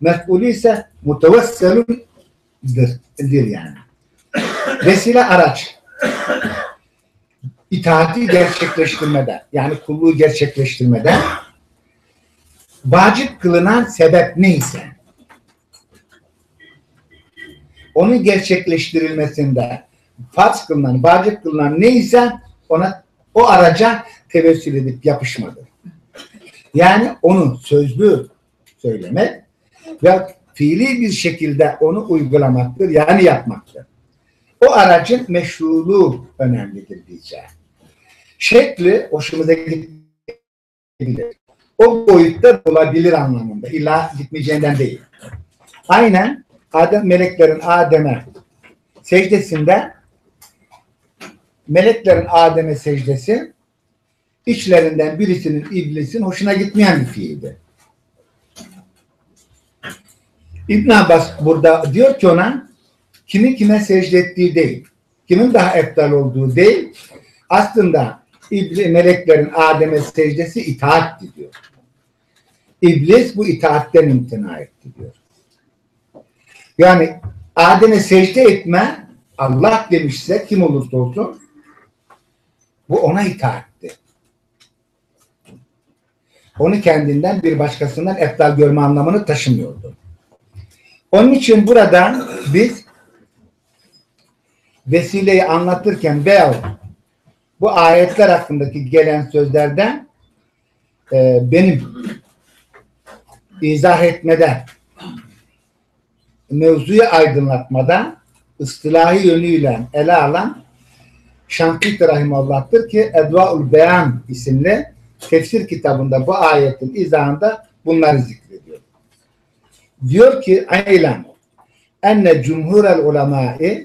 Mef'ulü ise mutevesselundir yani. Vesile araç. İtaati gerçekleştirmede yani kulluğu gerçekleştirmede vacip kılınan sebep neyse onun gerçekleştirilmesinde farz kılınan, vacip kılınan neyse ona o araca tevessül edip yapışmadır. Yani onu sözlü söylemek ve fiili bir şekilde onu uygulamaktır. Yani yapmaktır. O aracın meşruluğu önemlidir diyeceğim. Şekli hoşumuza gidebilir. O boyutta olabilir anlamında. İlla gitmeyeceğinden değil. Aynen Adem meleklerin Adem'e secdesinde meleklerin Adem'e secdesi içlerinden birisinin iblisin hoşuna gitmeyen bir fiildi. İbn Abbas burada diyor ki ona kimin kime secde ettiği değil, kimin daha eftal olduğu değil, aslında İblis, meleklerin Adem'e secdesi itaat diyor. İblis bu itaatten imtina etti diyor. Yani Adem'e secde etme Allah demişse kim olursa olsun bu ona itaatti. Onu kendinden bir başkasından eftal görme anlamını taşımıyordu. Onun için burada biz vesileyi anlatırken veya bu ayetler hakkındaki gelen sözlerden e, benim izah etmede mevzuyu aydınlatmada ıstilahi yönüyle ele alan Şankiti Rahimullah'tır ki Edvaul Beyan isimli tefsir kitabında bu ayetin izahında bunları zikrediyor. Diyor ki eylem enne cumhurel ulemai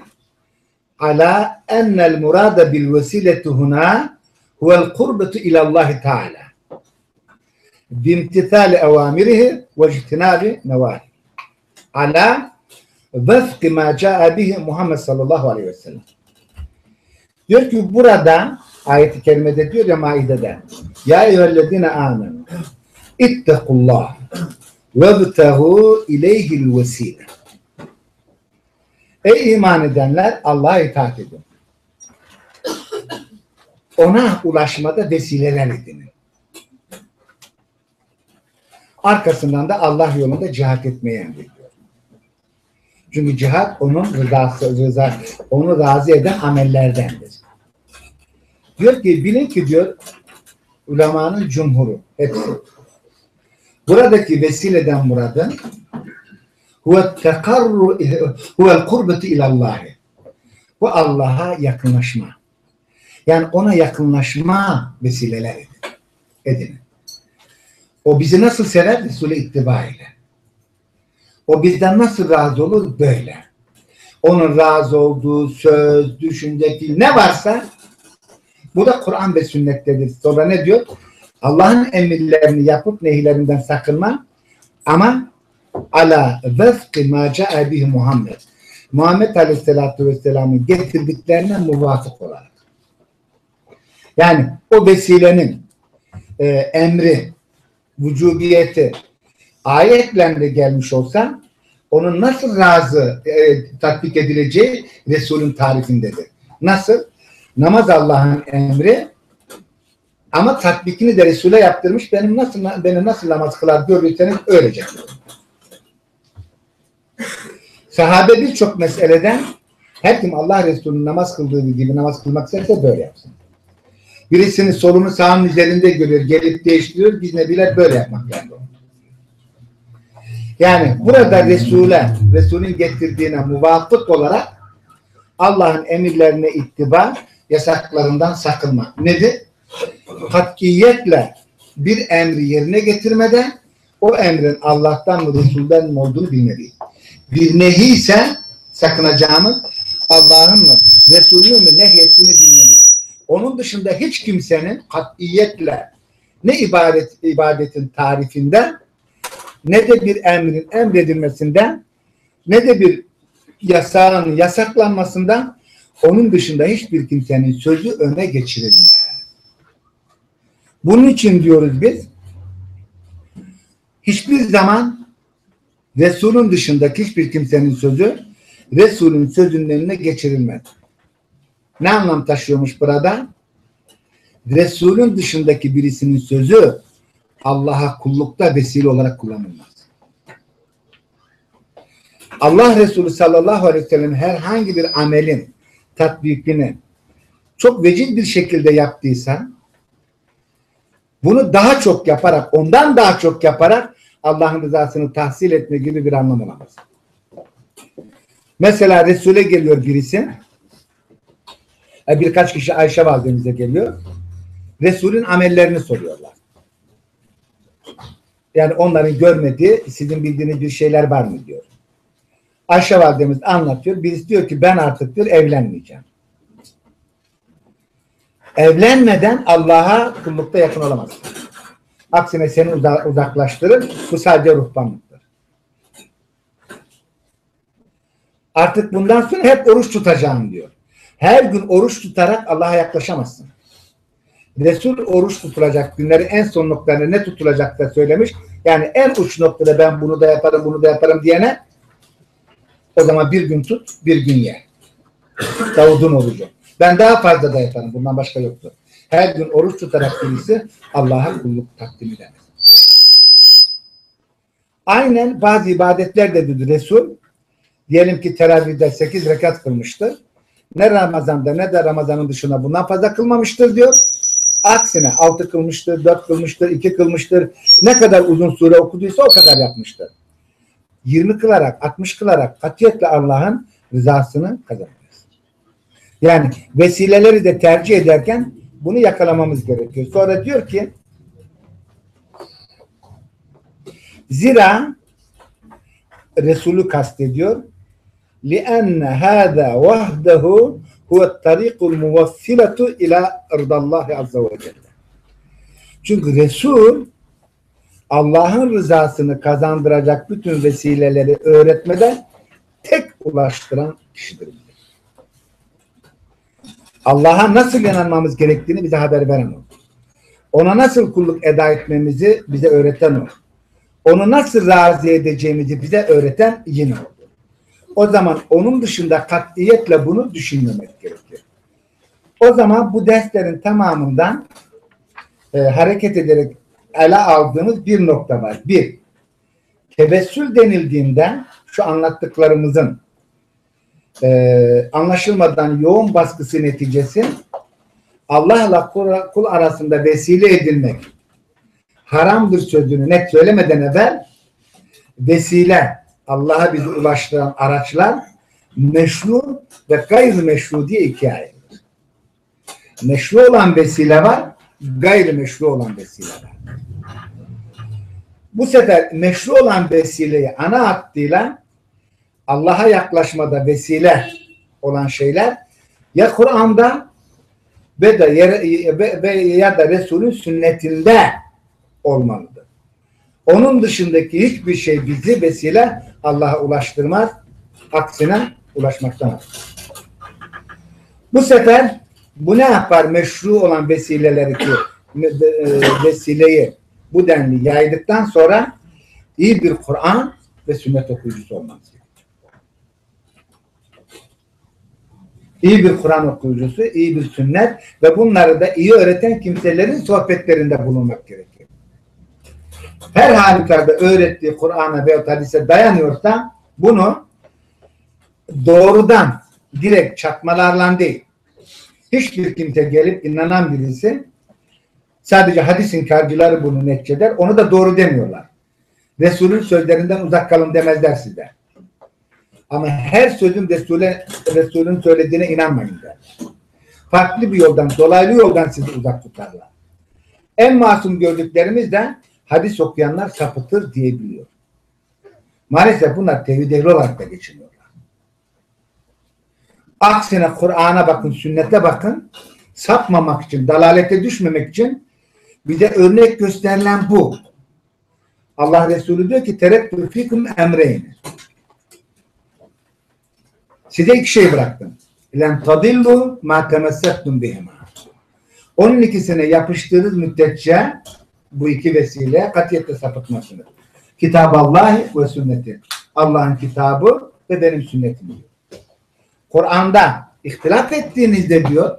ala ennel murada bil vesileti huna huvel kurbetu ilallahi teala bimtithali evamirihi ve ictinabi nevahi ala vefki ma caa bihi Muhammed sallallahu aleyhi ve sellem. Diyor ki burada ayet-i kerimede diyor ya Maide'de Ya eyyühellezine amen ittekullah vebtehu ileyhil vesile Ey iman edenler Allah'a itaat edin. Ona ulaşmada vesileler edinin. Arkasından da Allah yolunda cihat etmeye emrediyor. Çünkü cihat onun rızası, rıza, onu razı eden amellerdendir. Diyor ki bilin ki diyor ulemanın cumhuru hepsi. Buradaki vesileden muradın huve tekarru huvel kurbetu ilallahi. Bu Allah'a yakınlaşma. Yani ona yakınlaşma vesileler edin. O bizi nasıl sever? Resulü ittiba ile. O bizden nasıl razı olur? Böyle. Onun razı olduğu söz, düşünce, dil ne varsa bu da Kur'an ve sünnettedir. Sonra ne diyor? Allah'ın emirlerini yapıp nehlerinden sakınma ama ala vefki ma ca'a bihi Muhammed. Muhammed Aleyhisselatü Vesselam'ın getirdiklerine muvafık olarak. Yani o vesilenin e, emri, vücubiyeti ayetlerle gelmiş olsa onun nasıl razı e, tatbik edileceği Resul'ün tarifindedir. Nasıl? Namaz Allah'ın emri ama tatbikini de Resul'e yaptırmış. Benim nasıl beni nasıl namaz kılar görürseniz öylece. Sahabe birçok meseleden her kim Allah Resulü'nün namaz kıldığı gibi namaz kılmak isterse böyle yapsın. Birisinin solunu sağın üzerinde görüyor, gelip değiştiriyor. Biz nebiler böyle yapmak lazım. Yani burada Resul'e, Resul'ün getirdiğine muvafık olarak Allah'ın emirlerine ittiba, yasaklarından sakınma. Nedir? Katkiyetle bir emri yerine getirmeden o emrin Allah'tan mı Resul'den mi olduğunu bilmeliyiz. Bir nehi ise sakınacağımız Allah'ın mı Resul'ün mü nehyettiğini bilmeliyiz. Onun dışında hiç kimsenin katiyetle ne ibadet, ibadetin tarifinden ne de bir emrin emredilmesinden ne de bir yasağın yasaklanmasından onun dışında hiçbir kimsenin sözü öne geçirilmez. Bunun için diyoruz biz hiçbir zaman Resul'ün dışındaki hiçbir kimsenin sözü Resul'ün sözünün önüne geçirilmez. Ne anlam taşıyormuş burada? Resul'ün dışındaki birisinin sözü Allah'a kullukta vesile olarak kullanılmaz. Allah Resulü sallallahu aleyhi ve sellem herhangi bir amelin tatbikini çok vecil bir şekilde yaptıysa bunu daha çok yaparak, ondan daha çok yaparak Allah'ın rızasını tahsil etme gibi bir anlam olamaz. Mesela Resul'e geliyor birisi. E, birkaç kişi Ayşe validemize geliyor. Resul'ün amellerini soruyorlar. Yani onların görmediği, sizin bildiğiniz bir şeyler var mı diyor. Ayşe validemiz anlatıyor. Birisi diyor ki ben artık diyor evlenmeyeceğim. Evlenmeden Allah'a kullukta yakın olamazsın. Aksine seni uzaklaştırır. Bu sadece ruhbanlıktır. Artık bundan sonra hep oruç tutacağım diyor. Her gün oruç tutarak Allah'a yaklaşamazsın. Resul oruç tutulacak günleri en son noktalarında ne tutulacak da söylemiş. Yani en uç noktada ben bunu da yaparım bunu da yaparım diyene o zaman bir gün tut bir gün ye. Davud'un orucu. Ben daha fazla da yaparım. Bundan başka yoktur. Her gün oruç tutarak birisi Allah'a kulluk takdim eder. Aynen bazı ibadetler de dedi Resul. Diyelim ki teravihde 8 rekat kılmıştır. Ne Ramazan'da ne de Ramazan'ın dışında bundan fazla kılmamıştır diyor. Aksine 6 kılmıştır, 4 kılmıştır, 2 kılmıştır. Ne kadar uzun sure okuduysa o kadar yapmıştır. 20 kılarak, 60 kılarak katiyetle Allah'ın rızasını kazanırız. Yani vesileleri de tercih ederken bunu yakalamamız gerekiyor. Sonra diyor ki zira Resulü kastediyor. لِأَنَّ هَذَا وَحْدَهُ هُوَ الطَّرِيقُ الْمُوَفِّلَةُ اِلَى اَرْضَ اللّٰهِ عَزَّ وَجَلَّ Çünkü Resul Allah'ın rızasını kazandıracak bütün vesileleri öğretmeden tek ulaştıran kişidir. Allah'a nasıl inanmamız gerektiğini bize haber veren o. Ona nasıl kulluk eda etmemizi bize öğreten o. Onu nasıl razı edeceğimizi bize öğreten yine o. O zaman onun dışında katiyetle bunu düşünmemek gerekir. O zaman bu derslerin tamamından e, hareket ederek ele aldığımız bir nokta var. Bir, tebessül denildiğinde şu anlattıklarımızın e, anlaşılmadan yoğun baskısı neticesi Allah'la kul, arasında vesile edilmek haramdır sözünü net söylemeden evvel vesile Allah'a bizi ulaştıran araçlar meşru ve gayrimeşru diye ikiye ayrılır. Meşru olan vesile var, gayrimeşru olan vesile var. Bu sefer meşru olan vesileyi ana hattıyla Allah'a yaklaşmada vesile olan şeyler ya Kur'an'da ve ve ya da Resul'ün sünnetinde olmalıdır. Onun dışındaki hiçbir şey bizi vesile Allah'a ulaştırmaz. Aksine ulaşmaktan Bu sefer bu ne yapar? Meşru olan vesileleri ki vesileyi bu denli yaydıktan sonra iyi bir Kur'an ve sünnet okuyucusu olmamız gerekiyor. İyi bir Kur'an okuyucusu, iyi bir sünnet ve bunları da iyi öğreten kimselerin sohbetlerinde bulunmak gerekiyor. Her halükarda öğrettiği Kur'an'a ve hadise dayanıyorsa bunu doğrudan direkt çakmalarla değil hiçbir kimse gelip inanan birisi sadece hadis inkarcıları bunu neticeder. Onu da doğru demiyorlar. Resulün sözlerinden uzak kalın demezler size. Ama her sözün Resul'e, Resul'ün söylediğine inanmayın der. Farklı bir yoldan, dolaylı yoldan sizi uzak tutarlar. En masum gördüklerimiz de hadis okuyanlar sapıtır diyebiliyor. Maalesef bunlar tevhid ehli olarak da geçiniyorlar. Aksine Kur'an'a bakın, sünnete bakın. Sapmamak için, dalalete düşmemek için bize örnek gösterilen bu. Allah Resulü diyor ki terekkü fikum emreyni. Size iki şey bıraktım. Len tadillu ma temessektum bihima. Onun ikisine yapıştığınız müddetçe bu iki vesile katiyetle sapıtmasınız. Kitab Allah ve sünneti. Allah'ın kitabı ve benim sünnetim. Kur'an'da ihtilaf ettiğinizde diyor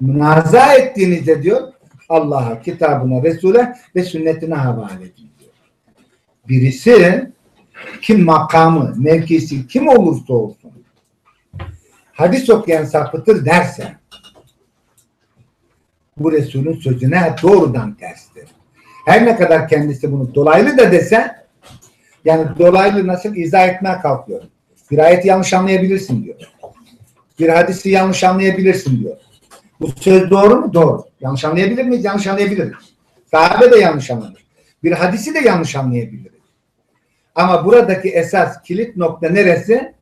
münaza ettiğinizde diyor Allah'a, kitabına, Resul'e ve sünnetine havale edin diyor. Birisi kim makamı, mevkisi kim olursa olsun hadis okuyan sapıtır derse bu Resul'ün sözüne doğrudan terstir. Her ne kadar kendisi bunu dolaylı da dese yani dolaylı nasıl izah etmeye kalkıyor. Bir ayeti yanlış anlayabilirsin diyor. Bir hadisi yanlış anlayabilirsin diyor. Bu söz doğru mu? Doğru. Yanlış anlayabilir miyiz? Yanlış anlayabiliriz. Sahabe de yanlış anlar. Bir hadisi de yanlış anlayabiliriz. Ama buradaki esas kilit nokta neresi?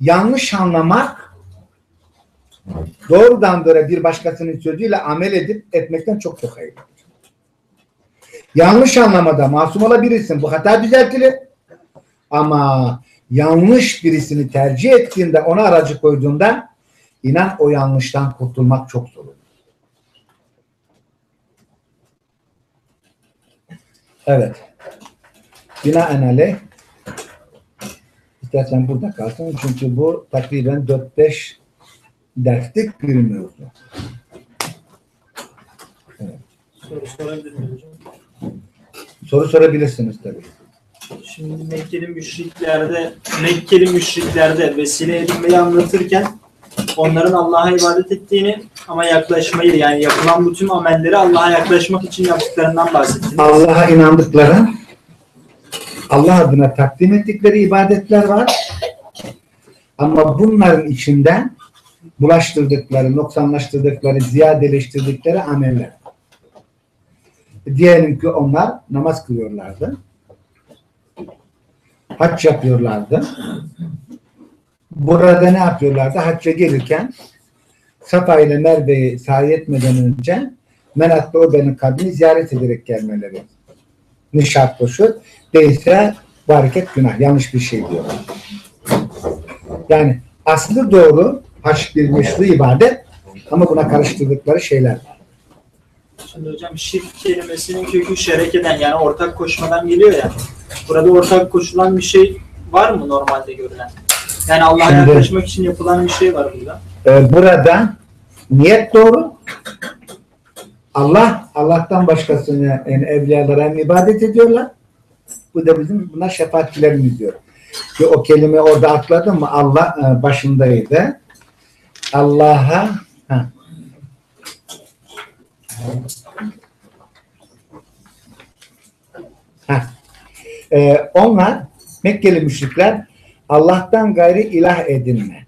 Yanlış anlamak doğrudan böyle bir başkasının sözüyle amel edip etmekten çok çok hayırlıdır. Yanlış anlamada masum olabilirsin. Bu hata düzeltilir. Ama yanlış birisini tercih ettiğinde ona aracı koyduğunda inan o yanlıştan kurtulmak çok zor. Evet. Binaenaleyh istersen burada kalsın çünkü bu takriben 4-5 derslik bir mevzu. Evet. Soru sorabilir miyim hocam? Soru sorabilirsiniz tabii. Şimdi Mekkeli müşriklerde Mekkeli müşriklerde vesile edinmeyi anlatırken onların Allah'a ibadet ettiğini ama yaklaşmayı yani yapılan bütün amelleri Allah'a yaklaşmak için yaptıklarından bahsettiniz. Allah'a inandıkları Allah adına takdim ettikleri ibadetler var. Ama bunların içinden bulaştırdıkları, noksanlaştırdıkları, ziyadeleştirdikleri ameller. Diyelim ki onlar namaz kılıyorlardı. Hac yapıyorlardı. Burada ne yapıyorlardı? Hacca gelirken Safa ile Merve'yi sahi etmeden önce Menat'ta o benim kabrini ziyaret ederek gelmeleri. Ne şart koşu. Değilse bu hareket günah. Yanlış bir şey diyor. Yani aslı doğru haç bir meşru ibadet ama buna karıştırdıkları şeyler var. Şimdi hocam şirk kelimesinin kökü şerek eden yani ortak koşmadan geliyor ya. Burada ortak koşulan bir şey var mı normalde görülen? Yani Allah'a yaklaşmak için yapılan bir şey var burada. Ee, burada niyet doğru. Allah, Allah'tan başkasını yani evliyalara ibadet ediyorlar. Bu da bizim buna şefaatçilerimiz diyor. Ki o kelime orada atladım mı Allah e, başındaydı. Allah'a ha. Ha. Ee, onlar Mekkeli müşrikler Allah'tan gayri ilah edinme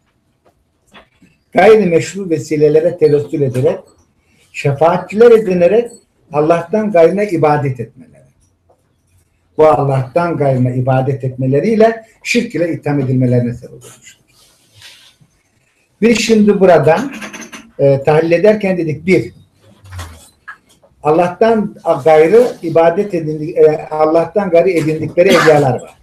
gayri meşru vesilelere tevessül ederek, şefaatçiler edinerek Allah'tan gayrına ibadet etmeleri. Bu Allah'tan gayrına ibadet etmeleriyle şirk ile itham edilmelerine sebep olmuştur. Biz şimdi buradan e, tahlil ederken dedik bir, Allah'tan gayrı ibadet edindik, e, Allah'tan gayrı edindikleri evliyalar var.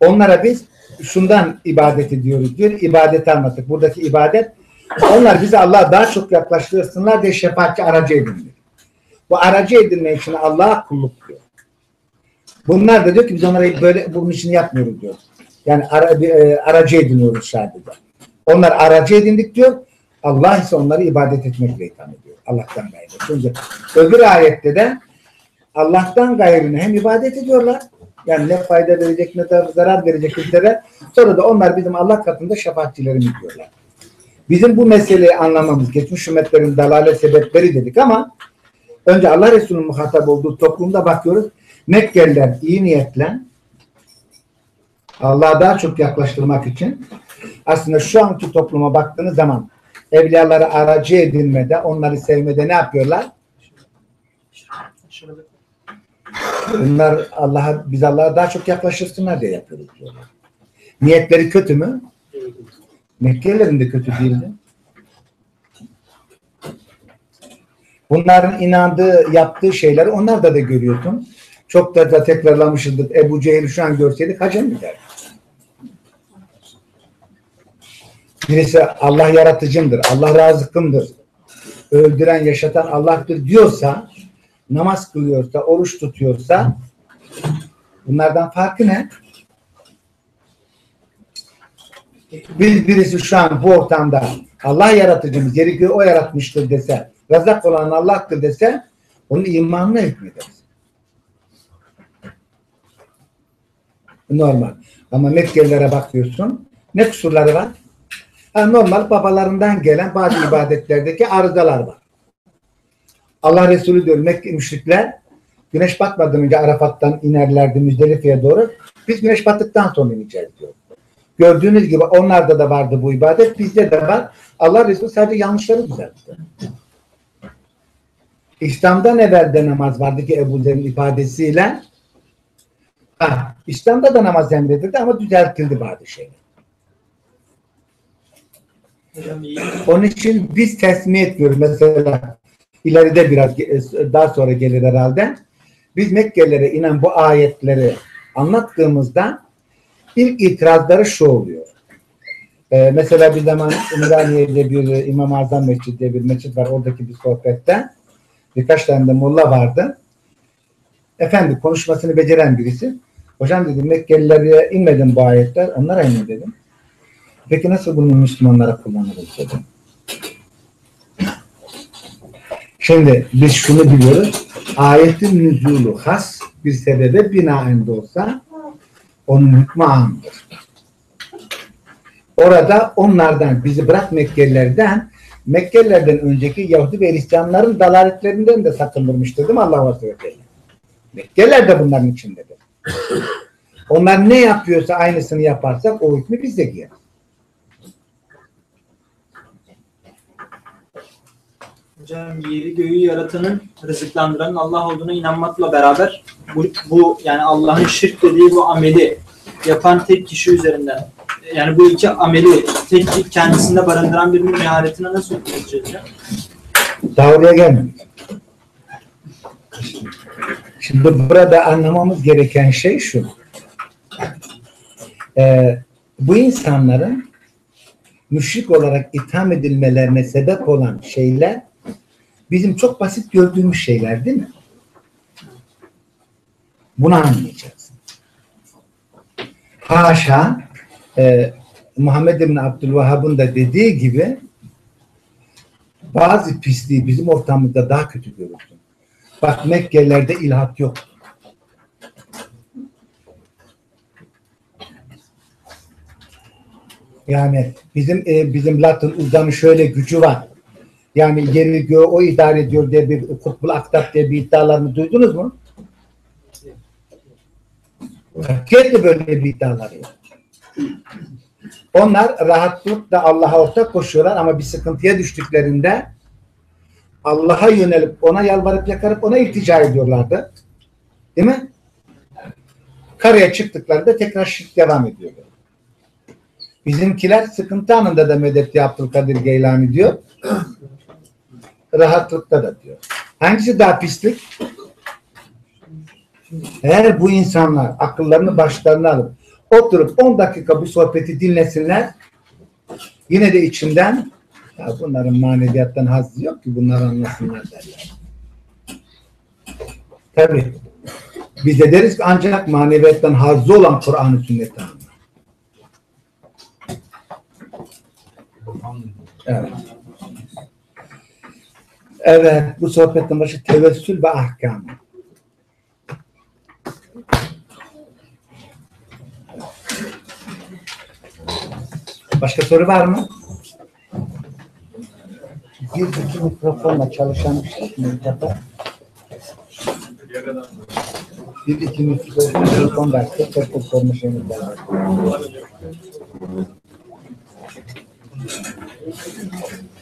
Onlara biz şundan ibadet ediyoruz diyor. İbadeti anlattık. Buradaki ibadet onlar bizi Allah'a daha çok yaklaştırsınlar diye şefaatçi aracı edindik. Bu aracı edinme için Allah'a kulluk diyor. Bunlar da diyor ki biz onlara böyle bunun için yapmıyoruz diyor. Yani ara, e, aracı ediniyoruz sadece. Onlar aracı edindik diyor. Allah ise onları ibadet etmekle itham ediyor. Allah'tan gayrı. Çünkü öbür ayette de Allah'tan gayrını hem ibadet ediyorlar yani ne fayda verecek ne de zarar verecek kimselere. Sonra da onlar bizim Allah katında şefaatçilerimiz diyorlar. Bizim bu meseleyi anlamamız, geçmiş ümmetlerin dalalet sebepleri dedik ama önce Allah Resulü'nün muhatap olduğu toplumda bakıyoruz. Mekkeliler iyi niyetle Allah'a daha çok yaklaştırmak için aslında şu anki topluma baktığınız zaman evliyaları aracı edinmede, onları sevmede ne yapıyorlar? Bunlar Allah'a biz Allah'a daha çok yaklaşırsınlar diye yapıyoruz diyorlar. Niyetleri kötü mü? Mekkelilerin de kötü değildi. Bunların inandığı, yaptığı şeyleri onlar da görüyordun. Çok da, da tekrarlamışızdır. Ebu Cehil şu an görseydik hacem mi derdi? Birisi Allah yaratıcımdır, Allah razıkımdır, öldüren, yaşatan Allah'tır diyorsa, namaz kılıyorsa, oruç tutuyorsa bunlardan farkı ne? Bir, birisi şu an bu ortamda Allah yaratıcımız, yeri göğü o yaratmıştır dese, razak olan Allah'tır dese, onun imanına hükmederiz. Normal. Ama Mekkelilere bakıyorsun, ne kusurları var? Normal babalarından gelen bazı ibadetlerdeki arızalar var. Allah Resulü diyor Mekke müşrikler güneş batmadan önce Arafat'tan inerlerdi Müzdelife'ye doğru. Biz güneş battıktan sonra ineceğiz diyor. Gördüğünüz gibi onlarda da vardı bu ibadet. Bizde de var. Allah Resulü sadece yanlışları düzeltti. İslam'dan evvel de namaz vardı ki Ebu Zer'in ifadesiyle. Ha, İslam'da da namaz emredildi ama düzeltildi bazı şeyler. Onun için biz teslim etmiyoruz. Mesela ileride biraz daha sonra gelir herhalde. Biz Mekkelilere inen bu ayetleri anlattığımızda ilk itirazları şu oluyor. Ee, mesela bir zaman Ümraniye'de bir İmam-ı Azam Mescid diye bir mescid var. Oradaki bir sohbette birkaç tane de molla vardı. Efendi konuşmasını beceren birisi. Hocam dedi Mekkelilere inmedin bu ayetler. Onlara inin dedim. Peki nasıl bunu Müslümanlara kullanırız dedim. Şimdi biz şunu biliyoruz. Ayetin nüzulu has bir sebebe binaen de olsa onun hükmü amdır. Orada onlardan bizi bırak Mekkelilerden Mekkelilerden önceki Yahudi ve Hristiyanların dalaletlerinden de sakındırmıştır değil mi Allah Azze ve Celle? Mekkeliler de bunların içindedir. Onlar ne yapıyorsa aynısını yaparsak o hükmü biz de giyeriz. Hocam yeri göğü yaratanın, rızıklandıranın Allah olduğuna inanmakla beraber bu, bu yani Allah'ın şirk dediği bu ameli yapan tek kişi üzerinden yani bu iki ameli tek kendisinde barındıran birinin meharetine nasıl hükmedeceğiz ya? Daha oraya gelmedik. Şimdi burada anlamamız gereken şey şu. Ee, bu insanların müşrik olarak itham edilmelerine sebep olan şeyler bizim çok basit gördüğümüz şeyler değil mi? Bunu anlayacağız. Haşa e, Muhammed bin Abdülvahhab'ın da dediği gibi bazı pisliği bizim ortamımızda daha kötü görürsün. Bak Mekkelilerde ilhat yok. Yani bizim e, bizim Latin uzamı şöyle gücü var. Yani yeri göğü o idare ediyor diye bir kutbul aktap diye bir iddialarını duydunuz mu? Kendi böyle bir iddiaları yok. Onlar rahatlıkla Allah'a ortak koşuyorlar ama bir sıkıntıya düştüklerinde Allah'a yönelip ona yalvarıp yakarıp ona iltica ediyorlardı. Değil mi? Karaya çıktıklarında tekrar şirk devam ediyorlar. Bizimkiler sıkıntı anında da medet Abdülkadir Geylani diyor. Rahatlıkta da diyor. Hangisi daha pislik? Eğer bu insanlar akıllarını başlarına alıp oturup 10 dakika bu sohbeti dinlesinler yine de içinden ya bunların maneviyattan hazzı yok ki bunları anlasınlar derler. Tabii. Biz de deriz ki ancak maneviyattan hazzı olan Kur'an-ı sünneti anlar. Evet. Evet, bu sohbetin başı tevessül ve ahkamı. Başka soru var mı? Bir iki mikrofonla çalışan bir mi acaba? Bir iki mikrofon verse tek tek sorma şeyimiz var.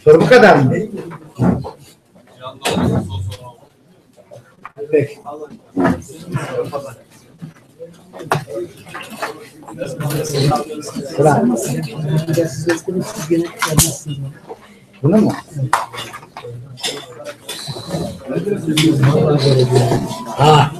Soru bu kadar mı? Peki. Vamos lá. Ah.